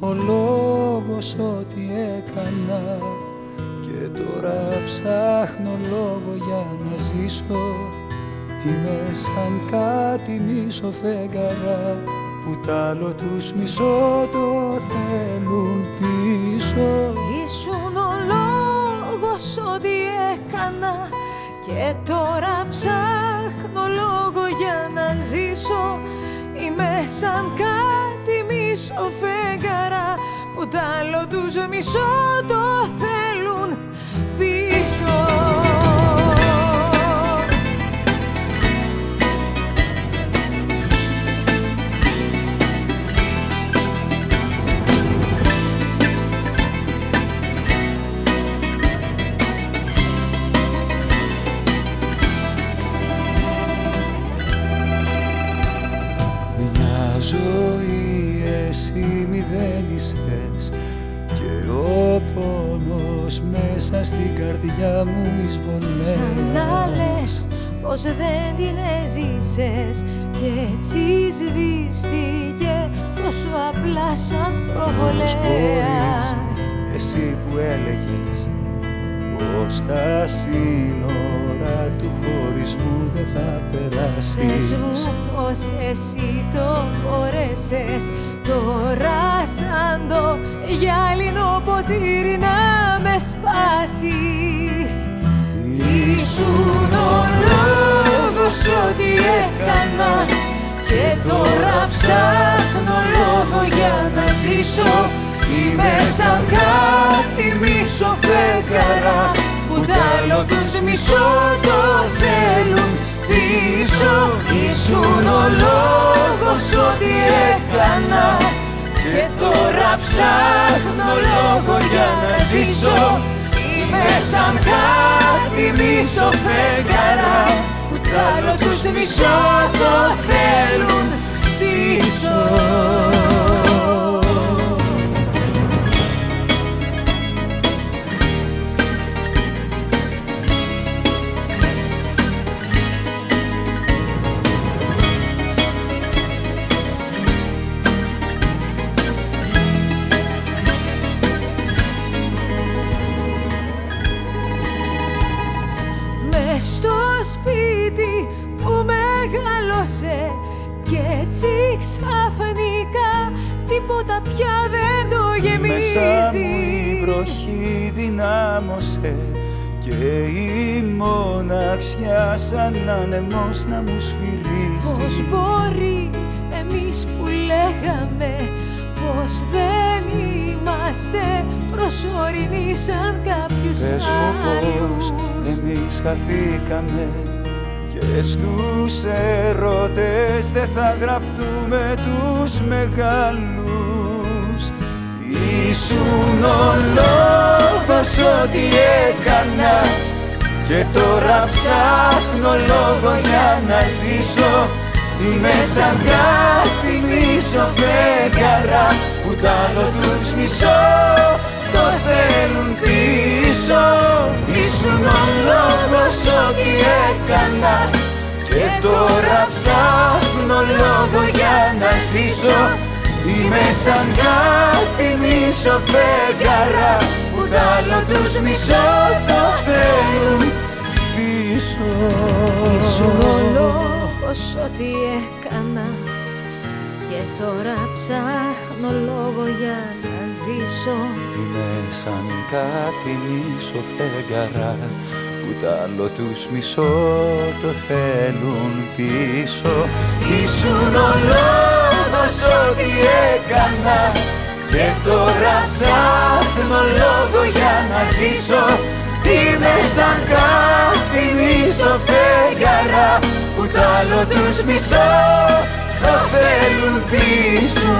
ο λόγος ότι έκανα και τώρα ψάχνω λόγο για να ζήσω. Είμαι σαν κάτι μίσο φεγγαρά που τ' άλλο τους μισό το θέλουν πίσω. Ήσουν ο λόγος ότι έκανα και τώρα ψάχνω λόγο για να ζήσω. Είμαι σαν κάτι μίσο φεγγαρά που τ' άλλο τους μισό το θέλουν πίσω και ο πόνος μέσα στην καρδιά μου εισβολέας Σαν να λες πως δεν την έζησες και έτσι σβήστηκε τόσο απλά σαν προβολέας. εσύ που έλεγες πως τα σύνορα του χωρισμού δεν θα περάσεις. Πες μου πως εσύ το μπόρεσες τώρα σαν το γυάλινο ποτήρι να με σπάσεις. Ήσουν ο λόγος ότι έκανα και τώρα ψάχνω λόγο για να ζήσω. Είμαι σαν κάτι μίσο φέγγαρα που τ' άλλο τους μισό το θέλουν. Πίσω Ήσουν ο λόγος ότι έκανα και τώρα ψάχνω λόγο για να ζήσω. Είμαι σαν κάτι μίσο φεγγαρά που τ' άλλο τους μισό το θέλουν. Πίσω έτσι ξαφνικά τίποτα πια δεν το γεμίζει. Μέσα μου η βροχή δυνάμωσε και η μοναξιά σαν άνεμος να μου σφυρίζει. Πώς μπορεί εμείς που λέγαμε πως δεν είμαστε προσωρινοί σαν κάποιους Πες μου πως εμείς χαθήκαμε και στους ερώτες δεν θα γραφτούμε τους μεγάλους. Ήσουν ο λόγος ότι έκανα και τώρα ψάχνω λόγο για να ζήσω Είμαι σαν κάτι μίσο φεγγαρά που τ' άλλο τους μισώ το θέλουν πίσω. Ήσουν ο λόγος ότι έκανα και τώρα ψάχνω λόγο για να ζήσω. Είμαι σαν κάτι μίσο φεγγαρά που τ' άλλο τους μισώ το θέλουν πίσω. Ήσουν ο λόγος ότι έκανα. Και τώρα ψάχνω λόγο για να ζήσω. Είναι σαν κάτι μίσο φεγγαρά που τ' άλλο τους μισώ το θέλουν πίσω. Ήσουν ο λόγος ότι έκανα. Και τώρα ψάχνω λόγο για να ζήσω Είμαι σαν κάτι μίσο φεγγαρά που τ' άλλο τους μισώ το θέλουν πίσω